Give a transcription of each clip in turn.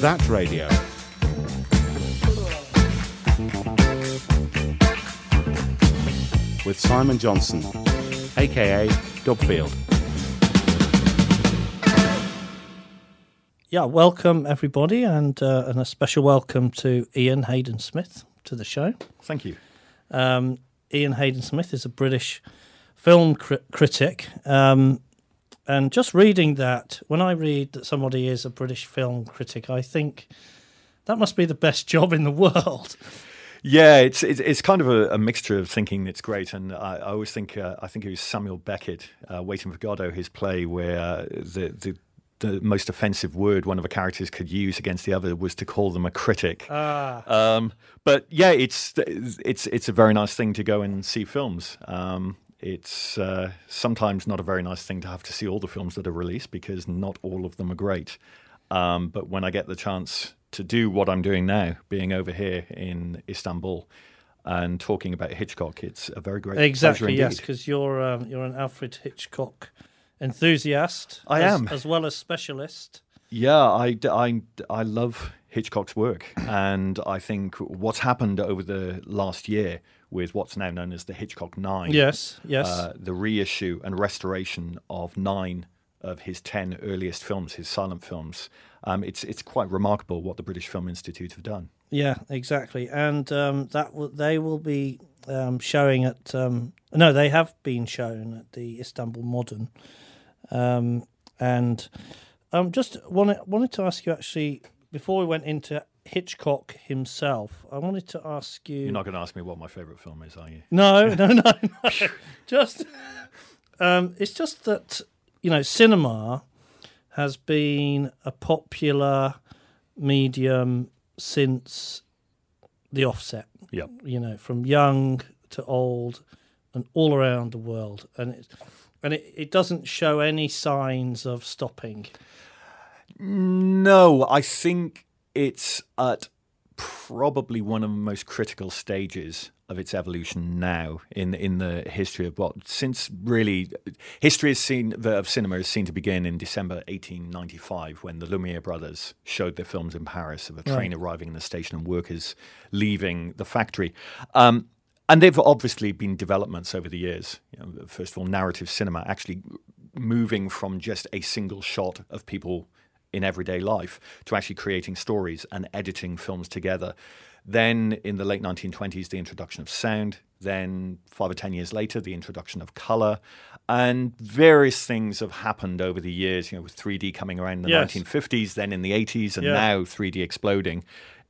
That Radio. With Simon Johnson, aka Dubfield. Yeah, welcome everybody, and uh, and a special welcome to Ian Haydn Smith to the show. Thank you. Um, Ian Haydn Smith is a British film cri- critic, um, and just reading that, when I read that somebody is a British film critic, I think that must be the best job in the world. Yeah, it's it's, it's kind of a, a, mixture of thinking that's great, and I, I always think uh, I think it was Samuel Beckett, uh, Waiting for Godot, his play where uh, the the the most offensive word one of the characters could use against the other was to call them a critic. Ah. Um, but yeah, it's it's it's a very nice thing to go and see films. Um, it's uh, sometimes not a very nice thing to have to see all the films that are released because not all of them are great. Um, but when I get the chance to do what I'm doing now, being over here in Istanbul and talking about Hitchcock, it's a very great exactly yes, because you're um, you're an Alfred Hitchcock enthusiast. I as, am as well as specialist. Yeah, I, I, I love Hitchcock's work, and I think what's happened over the last year with what's now known as the Hitchcock Nine. Yes, yes. Uh, the reissue and restoration of nine of his ten earliest films, his silent films, um, it's it's quite remarkable what the British Film Institute have done. Yeah, exactly, and um, that w- they will be um, showing at. Um, no, they have been shown at the Istanbul Modern, um, and um, just wanted wanted to ask you actually before we went into Hitchcock himself. I wanted to ask you. You're not going to ask me what my favourite film is, are you? No, no, no, no. just um, it's just that you know cinema has been a popular medium since the offset. Yep. You know, from young to old and all around the world. And it, and it, it doesn't show any signs of stopping. No, I think it's at probably one of the most critical stages of its evolution now in in the history of what since really history is seen of cinema is seen to begin in December 1895 when the Lumiere brothers showed their films in Paris of a train right. arriving in the station and workers leaving the factory. Um, and they've obviously been developments over the years. You know, first of all, narrative cinema actually moving from just a single shot of people in everyday life to actually creating stories and editing films together. Then in the late 1920s, the introduction of sound. Then five or ten years later, the introduction of color. And various things have happened over the years, you know, with 3D coming around in the yes. 1950s, then in the 80s, and yeah. now 3D exploding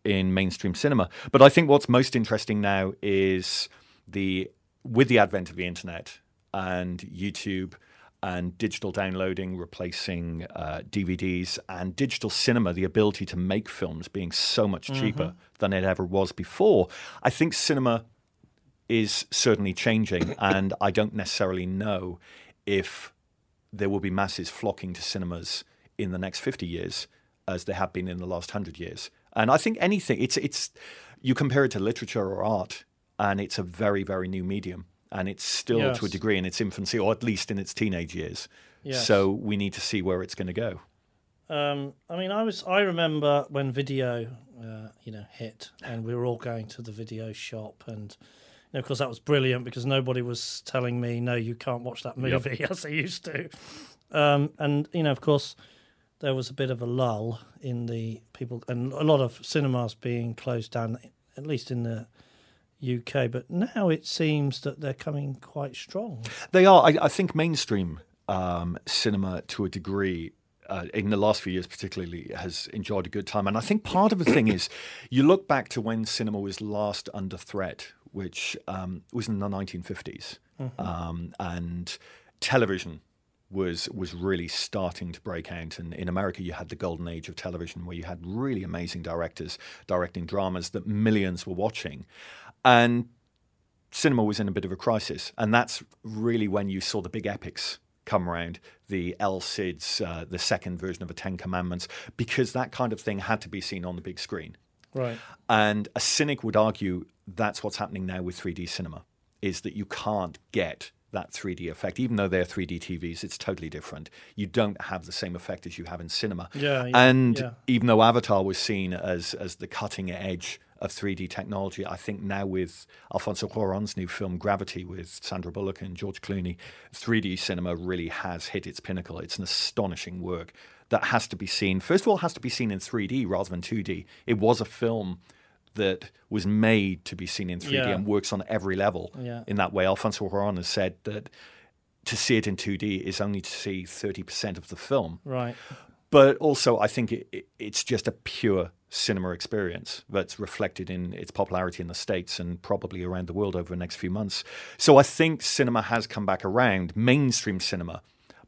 in mainstream cinema. But I think what's most interesting now is the with the advent of the internet and YouTube and digital downloading replacing uh, DVDs and digital cinema, the ability to make films being so much mm-hmm. cheaper mm-hmm. than it ever was before. I think cinema is certainly changing, and I don't necessarily know if there will be masses flocking to cinemas in the next 50 years as there have been in the last 100 years. And I think anything, it's, it's, you compare it to literature or art, and it's a very, very new medium and it's still yes. to a degree in its infancy, or at least in its teenage years. Yes. So we need to see where it's going to go. Um, I mean, I was I remember when video, uh, you know, hit, and we were all going to the video shop, and you know, of course that was brilliant because nobody was telling me, no, you can't watch that movie yep. as they used to. Um, and you know, of course, there was a bit of a lull in the people, and a lot of cinemas being closed down, at least in the UK, but now it seems that they're coming quite strong. They are. I, I think mainstream um, cinema, to a degree, uh, in the last few years particularly, has enjoyed a good time. And I think part of the thing is, you look back to when cinema was last under threat, which um, was in the 1950s, mm-hmm. um, and television was was really starting to break out. And in America, you had the golden age of television, where you had really amazing directors directing dramas that millions were watching. And cinema was in a bit of a crisis. And that's really when you saw the big epics come around the El Cid's, uh, the second version of the Ten Commandments, because that kind of thing had to be seen on the big screen. Right. And a cynic would argue that's what's happening now with 3D cinema, is that you can't get that 3D effect. Even though they're 3D TVs, it's totally different. You don't have the same effect as you have in cinema. Yeah, yeah, and yeah. even though Avatar was seen as as the cutting edge of 3D technology, I think now with Alfonso Cuarón's new film Gravity with Sandra Bullock and George Clooney, 3D cinema really has hit its pinnacle. It's an astonishing work that has to be seen. First of all, has to be seen in 3D rather than 2D. It was a film that was made to be seen in 3D Yeah. and works on every level Yeah. in that way. Alfonso Cuarón has said that to see it in 2D is only to see 30% of the film. Right. But also, I think it, it, it's just a pure cinema experience that's reflected in its popularity in the States and probably around the world over the next few months. So I think cinema has come back around, mainstream cinema.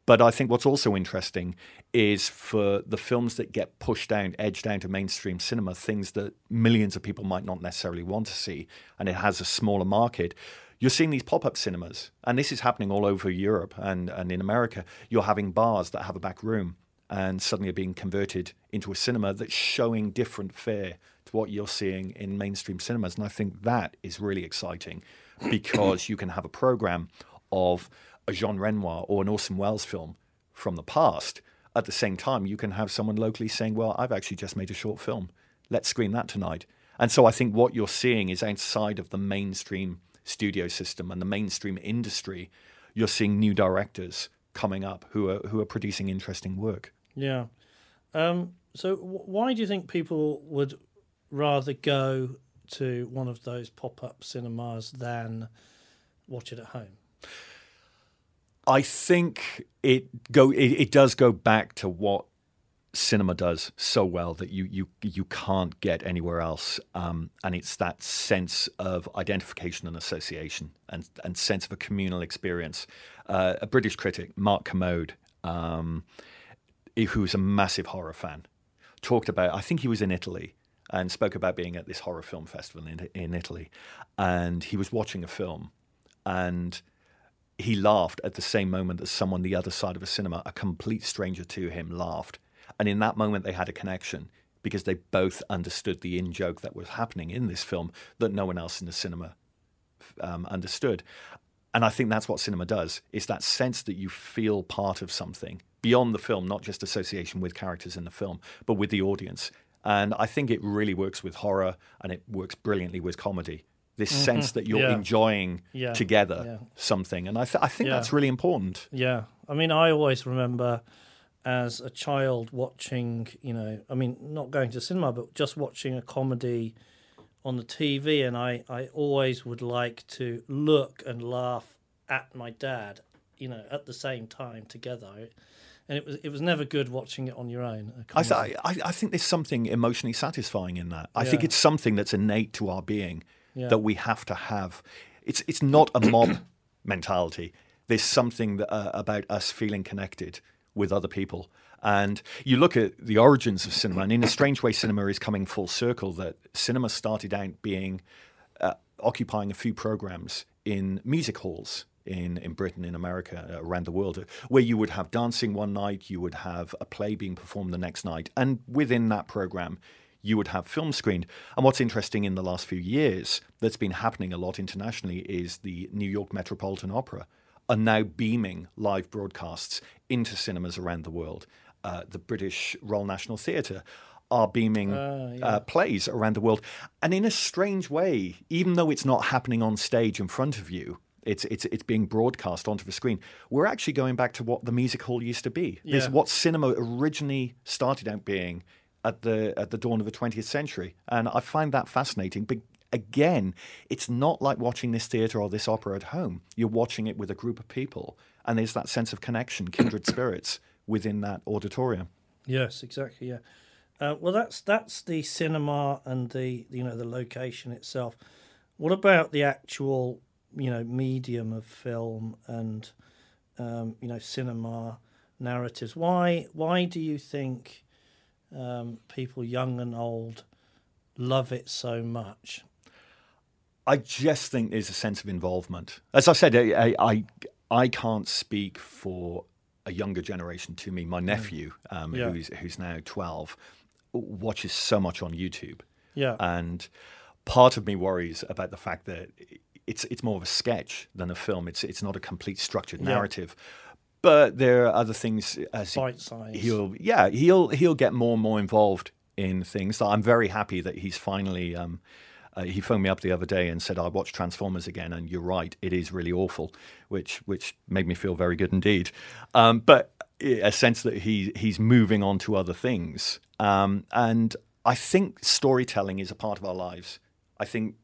But I think what's also interesting is for the films that get pushed down, edged down to mainstream cinema, things that millions of people might not necessarily want to see, and it has a smaller market. You're seeing these pop up cinemas, and this is happening all over Europe and, and in America. You're having bars that have a back room and suddenly are being converted into a cinema that's showing different fare to what you're seeing in mainstream cinemas. And I think that is really exciting because you can have a program of a Jean Renoir or an Orson Welles film from the past. At the same time, you can have someone locally saying, Well, I've actually just made a short film. Let's screen that tonight. And so I think what you're seeing is outside of the mainstream studio system and the mainstream industry, you're seeing new directors coming up who are who are producing interesting work. Yeah. Um, so why do you think people would rather go to one of those pop-up cinemas than watch it at home? I think it go it, it does go back to what cinema does so well that you you you can't get anywhere else, um, and it's that sense of identification and association and and sense of a communal experience. Uh, a British critic, Mark Kermode, um, who's a massive horror fan, talked about. I think he was in Italy and spoke about being at this horror film festival in in Italy, and he was watching a film, and he laughed at the same moment that someone the other side of a cinema, a complete stranger to him, laughed. And in that moment, they had a connection because they both understood the in joke that was happening in this film that no one else in the cinema um, understood. And I think that's what cinema does. It's that sense that you feel part of something beyond the film, not just association with characters in the film, but with the audience. And I think it really works with horror and it works brilliantly with comedy. This sense that you're Mm-hmm. Yeah. enjoying Yeah. together Yeah. something. And I, th- I think that's really important. Yeah, I mean, I always remember as a child watching, you know, I mean, not going to cinema, but just watching a comedy on the TV, and I, I always would like to look and laugh at my dad, you know, at the same time together. And it was it was never good watching it on your own. I, I, I think there's something emotionally satisfying in that. I think it's something that's innate to our being Yeah. that we have to have. It's it's not a mob mentality. There's something that, uh, about us feeling connected with other people. And you look at the origins of cinema, and in a strange way, cinema is coming full circle. That cinema started out being uh, occupying a few programs in music halls in, in Britain, in America, uh, around the world, uh, where you would have dancing one night, you would have a play being performed the next night, and within that program, you would have film screened. And what's interesting in the last few years that's been happening a lot internationally is the New York Metropolitan Opera are now beaming live broadcasts into cinemas around the world. Uh, the British Royal National Theatre are beaming uh, plays around the world. And in a strange way, even though it's not happening on stage in front of you, it's, it's, it's being broadcast onto the screen. We're actually going back to what the music hall used to be. This Yeah. what cinema originally started out being at the at the dawn of the 20th century, and I find that fascinating. But again, it's not like watching this theatre or this opera at home. You're watching it with a group of people, and there's that sense of connection, kindred spirits within that auditorium. Yes, exactly. Yeah. Uh, well, that's that's the cinema and the you know the location itself. What about the actual you know medium of film and um, you know cinema narratives? Why why do you think um, people young and old love it so much? I just think there's a sense of involvement. As I said, I, I, I can't speak for a younger generation to me. My nephew, um, Yeah. who's, who's now 12, watches so much on YouTube. Yeah, And part of me worries about the fact that it's it's more of a sketch than a film. It's it's not a complete structured narrative. But there are other things as Bite size. he'll yeah he'll he'll get more and more involved in things. I'm very happy that he's finally. Um, uh, he phoned me up the other day and said I watched Transformers again, and you're right, it is really awful, which which made me feel very good indeed. Um, but a sense that he he's moving on to other things, um, and I think storytelling is a part of our lives. I think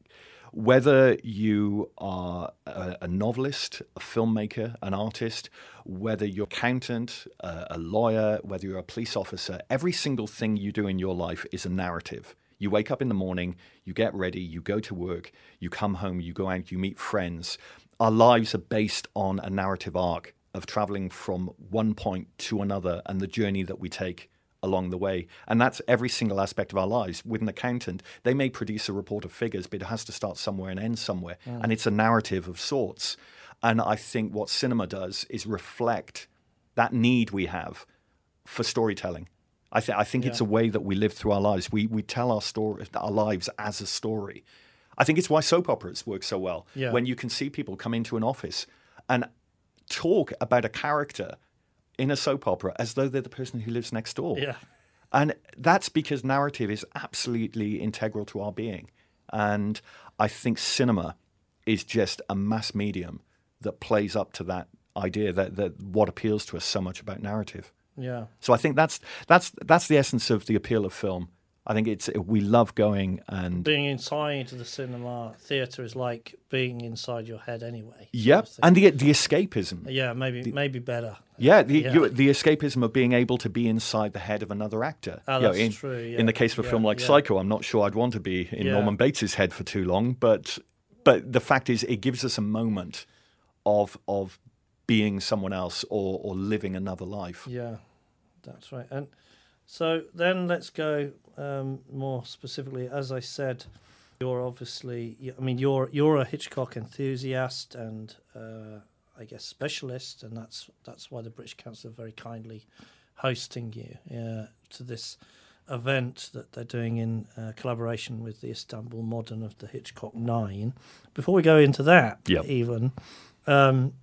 whether you are a, a novelist, a filmmaker, an artist, whether you're accountant, a, a lawyer, whether you're a police officer, every single thing you do in your life is a narrative. You wake up in the morning, you get ready, you go to work, you come home, you go out, you meet friends. Our lives are based on a narrative arc of traveling from one point to another and the journey that we take along the way. And that's every single aspect of our lives. With an accountant, they may produce a report of figures, but it has to start somewhere and end somewhere. Mm. And it's a narrative of sorts. And I think what cinema does is reflect that need we have for storytelling. I, th- I think it's a way that we live through our lives. We, we tell our story, our lives as a story. I think it's why soap operas work so well. Yeah. When you can see people come into an office and talk about a character in a soap opera as though they're the person who lives next door. Yeah. And that's because narrative is absolutely integral to our being. And I think cinema is just a mass medium that plays up to that idea that, that what appeals to us so much about narrative. Yeah. So I think that's that's that's the essence of the appeal of film. I think it's we love going and Being inside the cinema theatre is like being inside your head anyway. yep, and the the escapism. Yeah, maybe maybe better. Yeah, the, Yeah. You, the escapism of being able to be inside the head of another actor. Oh, You know, that's in, true, yeah. In the case of a Yeah, film like. Psycho, I'm not sure I'd want to be in. Norman Bates's head for too long, but but the fact is, it gives us a moment of of being someone else or or living another life. Yeah, that's right. And so then let's go um, more specifically. As I said, you're obviously. I mean, you're you're a Hitchcock enthusiast and uh, I guess specialist, and that's that's why the British Council are very kindly hosting you uh, to this event that they're doing in uh, collaboration with the Istanbul Modern of the Hitchcock Nine. Before we go into that, Yep. even. Um,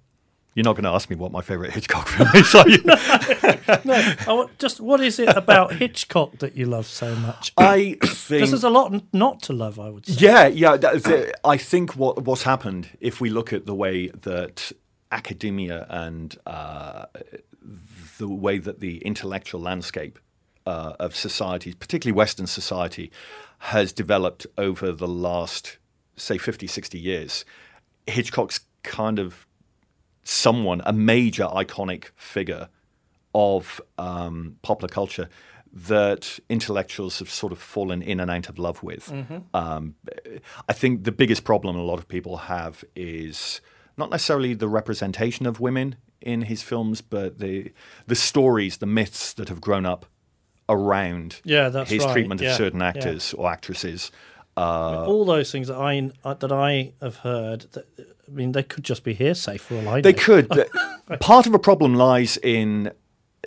You're not going to ask me what my favorite Hitchcock film is, are you? I want- just what is it about Hitchcock that you love so much? I Because think there's a lot not to love, I would say. Yeah, yeah. that- I think what what's happened if we look at the way that academia and uh, the way that the intellectual landscape uh, of society, particularly Western society, has developed over the last, say, 50, 60 years, Hitchcock's kind of someone, a major iconic figure of um, popular culture that intellectuals have sort of fallen in and out of love with. Um, I think the biggest problem a lot of people have is not necessarily the representation of women in his films, but the the stories, the myths that have grown up around Yeah, his right. treatment Yeah, of certain yeah. actors or actresses. Uh, All those things that I that I have heard, that, I mean, they could just be hearsay for all I know. They could. Part of a problem lies in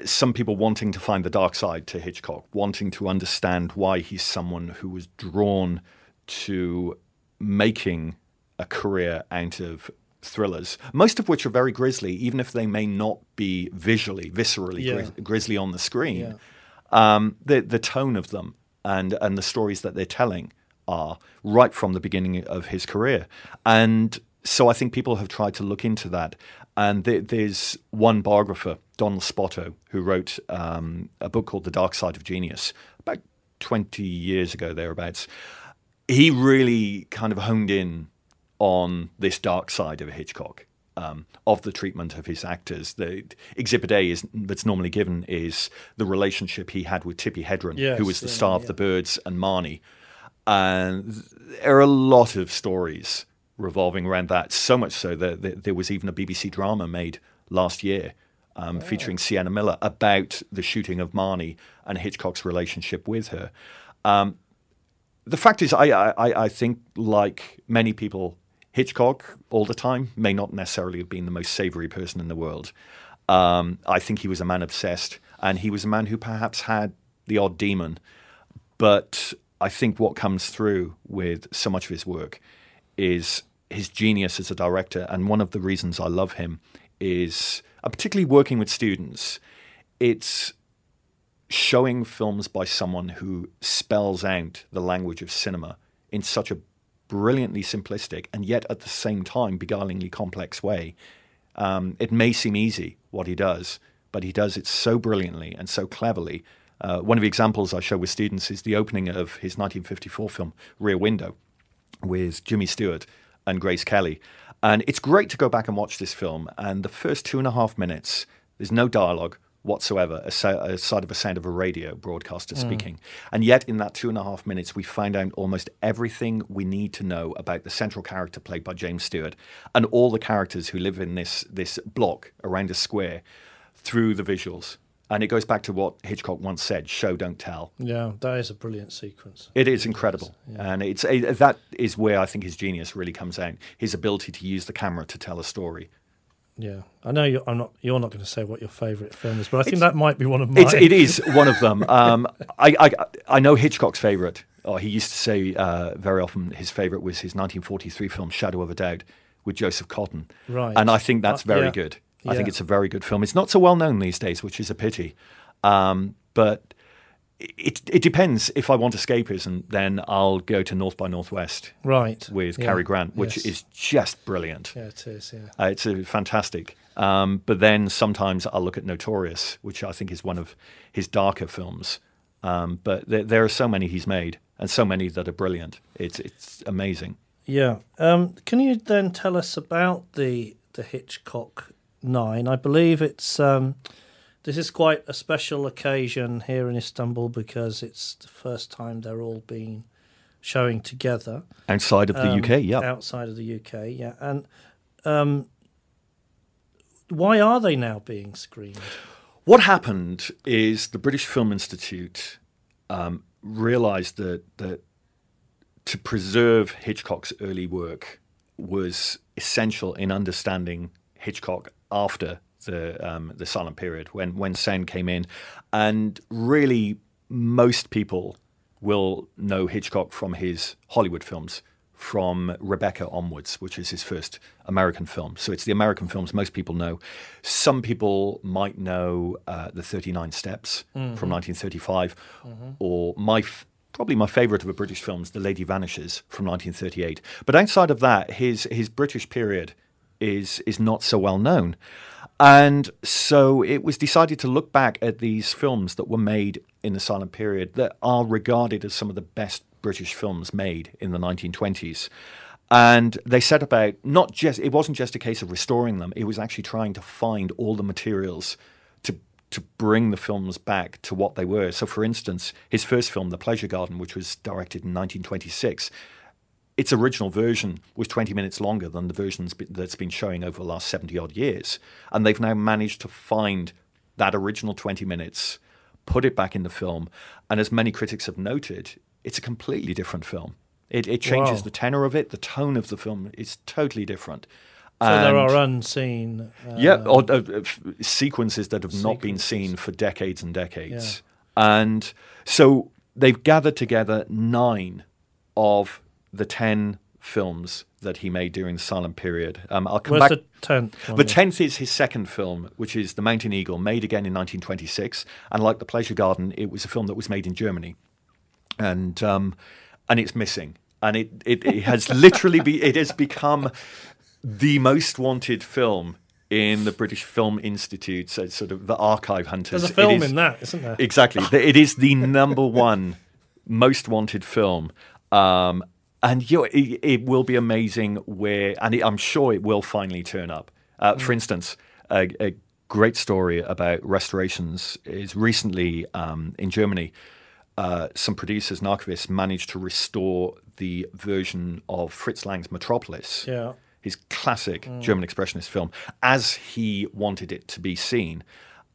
some people wanting to find the dark side to Hitchcock, wanting to understand why he's someone who was drawn to making a career out of thrillers, most of which are very grisly, even if they may not be visually, viscerally Yeah. gris- grisly on the screen. Yeah. Um, the the tone of them and and the stories that they're telling are right from the beginning of his career, and so I think people have tried to look into that. And there, there's one biographer, Donald Spoto, who wrote um, a book called The Dark Side of Genius about 20 years ago, thereabouts. He really kind of honed in on this dark side of Hitchcock, um, of the treatment of his actors. The exhibit A is that's normally given is the relationship he had with Tippi Hedren, Yes, who was the yeah, star of. The Birds and Marnie. And there are a lot of stories revolving around that. So much so that that there was even a BBC drama made last year um, featuring Sienna Miller about the shooting of Marnie and Hitchcock's relationship with her. Um, the fact is, I, I, I think, like many people, Hitchcock all the time may not necessarily have been the most savory person in the world. Um, I think he was a man obsessed, and he was a man who perhaps had the odd demon. But I think what comes through with so much of his work is his genius as a director, and one of the reasons I love him is, uh, particularly working with students, it's showing films by someone who spells out the language of cinema in such a brilliantly simplistic and yet at the same time beguilingly complex way. Um, it may seem easy what he does, but he does it so brilliantly and so cleverly. Uh, one of the examples I show with students is the opening of his 1954 film Rear Window with Jimmy Stewart and Grace Kelly. And it's great to go back and watch this film. And the first two and a half minutes, there's no dialogue whatsoever aside of a sound of a radio broadcaster speaking. And yet, in that two and a half minutes, we find out almost everything we need to know about the central character played by James Stewart and all the characters who live in this, this block around a square through the visuals. And it goes back to what Hitchcock once said show, don't tell. Yeah, that is a brilliant sequence. It is incredible, and it's a, that is where I think his genius really comes out. His ability to use the camera to tell a story. Yeah, I know you're, I'm not. You're not going to say what your favourite film is, but I think that might be one of mine. It is one of them. Um, I, I I know Hitchcock's favourite. Oh, he used to say uh, very often his favourite was his 1943 film Shadow of a Doubt with Joseph Cotten. Right. and I think that's Uh, very yeah. good. I think it's a very good film. It's not so well known these days, which is a pity. Um, but it it depends. If I want escapism, then I'll go to North by Northwest right with Yeah. Cary Grant, which Yes. is just brilliant. Yeah, it is. Yeah. Uh, it's a fantastic. Um, but then sometimes I'll look at Notorious, which I think is one of his darker films. Um, but there, there are so many he's made, and so many that are brilliant. It's it's amazing. Yeah. Um, can you then tell us about the the Hitchcock Nine? I believe it's um, this is quite a special occasion here in Istanbul because it's the first time they're all being showing together Outside of the um, UK, yeah. outside of the UK. Yeah, and um, why are they now being screened? What happened is the British Film Institute um, realised that that to preserve Hitchcock's early work was essential in understanding Hitchcock after the um, the silent period when when sound came in, and really most people will know Hitchcock from his Hollywood films, from Rebecca onwards, which is his first American film. So it's the American films most people know. Some people might know uh, the Thirty Nine Steps from 1935, or my f- probably my favourite of the British films, The Lady Vanishes from 1938. But outside of that, his his British period is is not so well known. And so it was decided to look back at these films that were made in the silent period that are regarded as some of the best British films made in the 1920s. And they set about not just, it wasn't just a case of restoring them, it was actually trying to find all the materials to, to bring the films back to what they were. So, for instance, his first film, The Pleasure Garden, which was directed in 1926, its original version was 20 minutes longer than the versions that's been showing over the last 70 odd years. And they've now managed to find that original 20 minutes, put it back in the film. And as many critics have noted, it's a completely different film. It, it changes Wow. the tenor of it, the tone of the film is totally different. So there are unseen. Uh, yeah, or uh, sequences that have not been seen for decades and decades. And so they've gathered together nine of the ten films that he made during the silent period. Um, I'll come Where's back. the tenth? one The then? tenth is his second film, which is The Mountain Eagle, made again in 1926. And like The Pleasure Garden, it was a film that was made in Germany, and um, and it's missing. And it, it, it has literally be it has become the most wanted film in the British Film Institute, so sort of the archive hunters. There's a film is- in that, isn't there? Exactly. It is the number one most wanted film. Um, and you know, it, it will be amazing where, and it, I'm sure it will finally turn up. Uh, For instance, a, a great story about restorations is recently um, in Germany. Uh, some producers and archivists managed to restore the version of Fritz Lang's Metropolis Yeah. his classic German expressionist film, as he wanted it to be seen.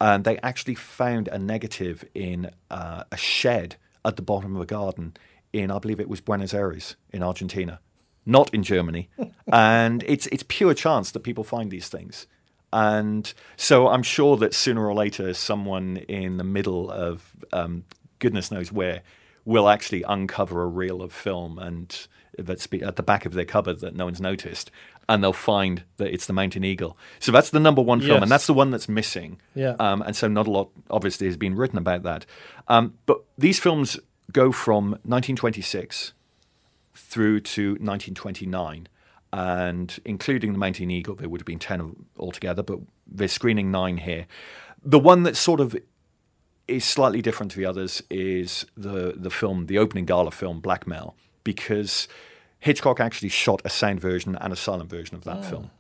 And they actually found a negative in uh, a shed at the bottom of a garden in, I believe it was Buenos Aires in Argentina, not in Germany. and it's it's pure chance that people find these things. And so I'm sure that sooner or later, someone in the middle of um, goodness knows where will actually uncover a reel of film and that's be- at the back of their cupboard that no one's noticed, and they'll find that it's the Mountain Eagle. So that's the number one film, Yes. and that's the one that's missing. Yeah. Um, and so not a lot, obviously, has been written about that. Um, but these films go from 1926 through to 1929, and including the Mountain Eagle, there would have been 10 altogether, but they're screening nine here. The one that sort of is slightly different to the others is the, the film, the opening gala film, Blackmail, because Hitchcock actually shot a sound version and a silent version of that film.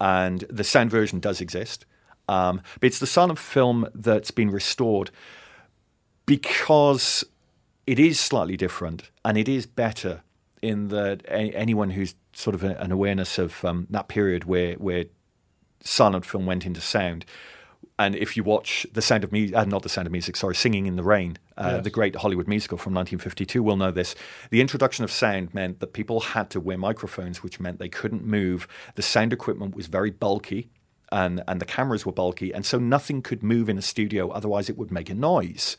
And the sound version does exist. Um, but it's the silent film that's been restored because it is slightly different and it is better in that a- anyone who's sort of an awareness of um, that period where where silent film went into sound. And if you watch The Sound of Music, uh, not The Sound of Music, sorry, Singing in the Rain, uh, Yes. the great Hollywood musical from 1952, will know this. The introduction of sound meant that people had to wear microphones, which meant they couldn't move. The sound equipment was very bulky, and, and the cameras were bulky, and so nothing could move in a studio, otherwise, it would make a noise.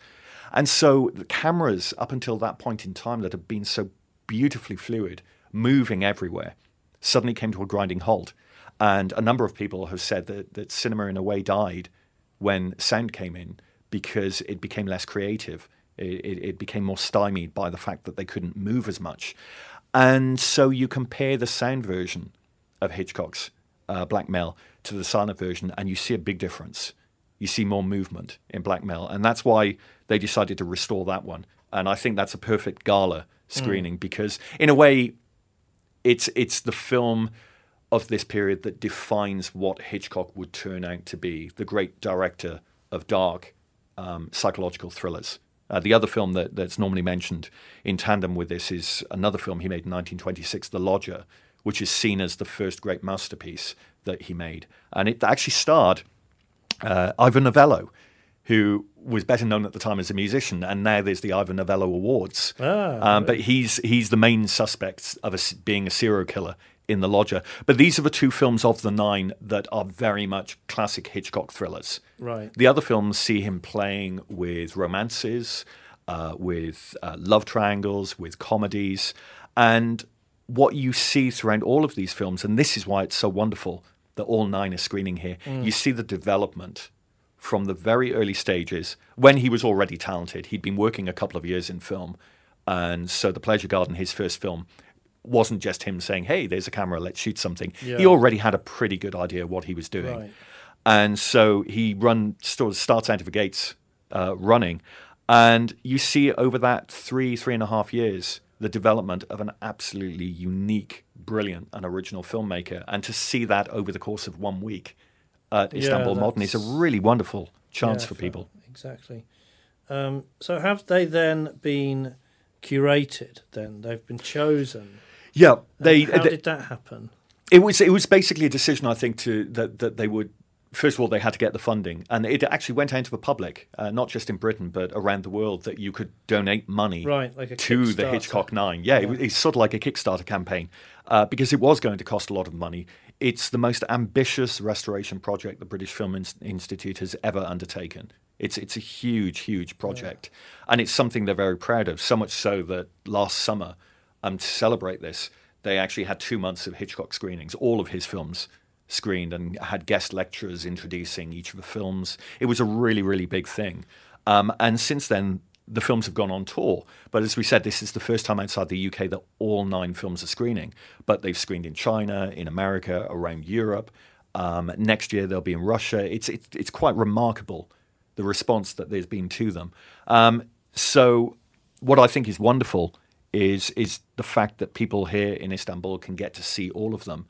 And so the cameras, up until that point in time, that had been so beautifully fluid, moving everywhere, suddenly came to a grinding halt. And a number of people have said that, that cinema, in a way, died when sound came in because it became less creative. It, it, it became more stymied by the fact that they couldn't move as much. And so you compare the sound version of Hitchcock's uh, Blackmail to the silent version, and you see a big difference. You see more movement in Blackmail, and that's why they decided to restore that one. And I think that's a perfect gala screening because, in a way, it's it's the film of this period that defines what Hitchcock would turn out to be, the great director of dark um, psychological thrillers. Uh, the other film that, that's normally mentioned in tandem with this is another film he made in 1926, The Lodger, which is seen as the first great masterpiece that he made. And it actually starred uh, Ivan Novello, who was better known at the time as a musician, and now there's the Ivan Novello Awards. Ah, um, but he's he's the main suspect of a being a serial killer in The Lodger. But these are the two films of the nine that are very much classic Hitchcock thrillers. Right. The other films see him playing with romances, uh, with uh, love triangles, with comedies, and what you see throughout all of these films, and this is why it's so wonderful that all nine are screening here. You see the development from the very early stages when he was already talented. He'd been working a couple of years in film, and so The Pleasure Garden, his first film, wasn't just him saying, "Hey, there's a camera, let's shoot something." Yeah. He already had a pretty good idea what he was doing. Right. And so he run st- starts out of the gates uh, running, and you see over that three three and a half years the development of an absolutely unique, brilliant, and original filmmaker. And to see that over the course of one week at Yeah, Istanbul Modern is a really wonderful chance Yeah, for people. Exactly. Um, so have they then been curated? Then they've been chosen. Yeah, they. How they- did that happen? It was it was basically a decision I think to that that they would first of all they had to get the funding and it actually went out to the public uh, not just in Britain but around the world that you could donate money Right, like a to the Hitchcock Nine. Yeah, It, it's sort of like a Kickstarter campaign uh, because it was going to cost a lot of money. It's the most ambitious restoration project the British Film Ins- Institute has ever undertaken. It's it's a huge, huge project, and it's something they're very proud of. So much so that last summer, um, to celebrate this, they actually had two months of Hitchcock screenings, all of his films screened, and had guest lecturers introducing each of the films. It was a really, really big thing. Um, and since then, the films have gone on tour. But as we said, this is the first time outside the UK that all nine films are screening. But they've screened in China, in America, around Europe. Um, next year they'll be in Russia. It's, it's it's quite remarkable the response that there's been to them. Um, so what I think is wonderful is is the fact that people here in Istanbul can get to see all of them,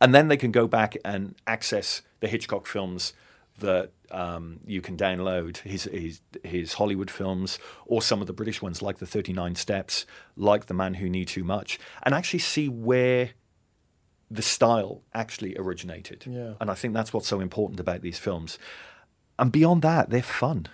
and then they can go back and access the Hitchcock films that um, you can download his, his his Hollywood films or some of the British ones like the Thirty Nine Steps, like The Man Who Knew Too Much, and actually see where the style actually originated. Yeah. And I think that's what's so important about these films. And beyond that, they're fun.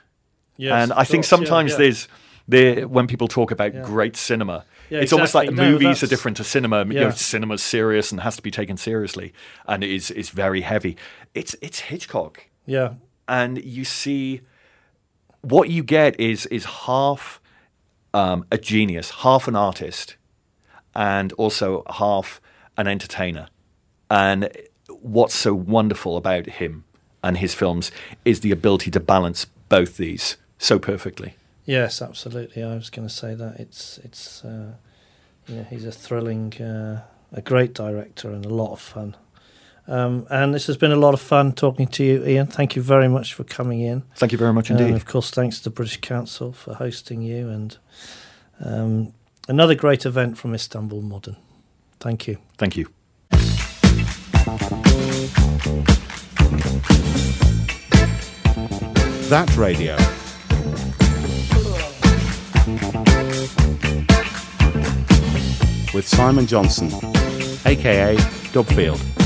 Yes, and I think course, yeah, sometimes yeah. there's there when people talk about Yeah. great cinema, it's almost like. No, movies are different to cinema. You know, cinema's serious and has to be taken seriously, and is is very heavy. It's it's Hitchcock, Yeah. and you see what you get is is half um, a genius, half an artist, and also half an entertainer. And what's so wonderful about him and his films is the ability to balance both these so perfectly. Yes, absolutely. I was going to say that it's it's uh, you know he's a thrilling, uh, a great director and a lot of fun. Um, and this has been a lot of fun talking to you, Ian. Thank you very much for coming in. Thank you very much indeed. And of course, thanks to the British Council for hosting you and um, another great event from Istanbul Modern. Thank you. Thank you. That Radio. With Simon Johnson, aka Dubfield.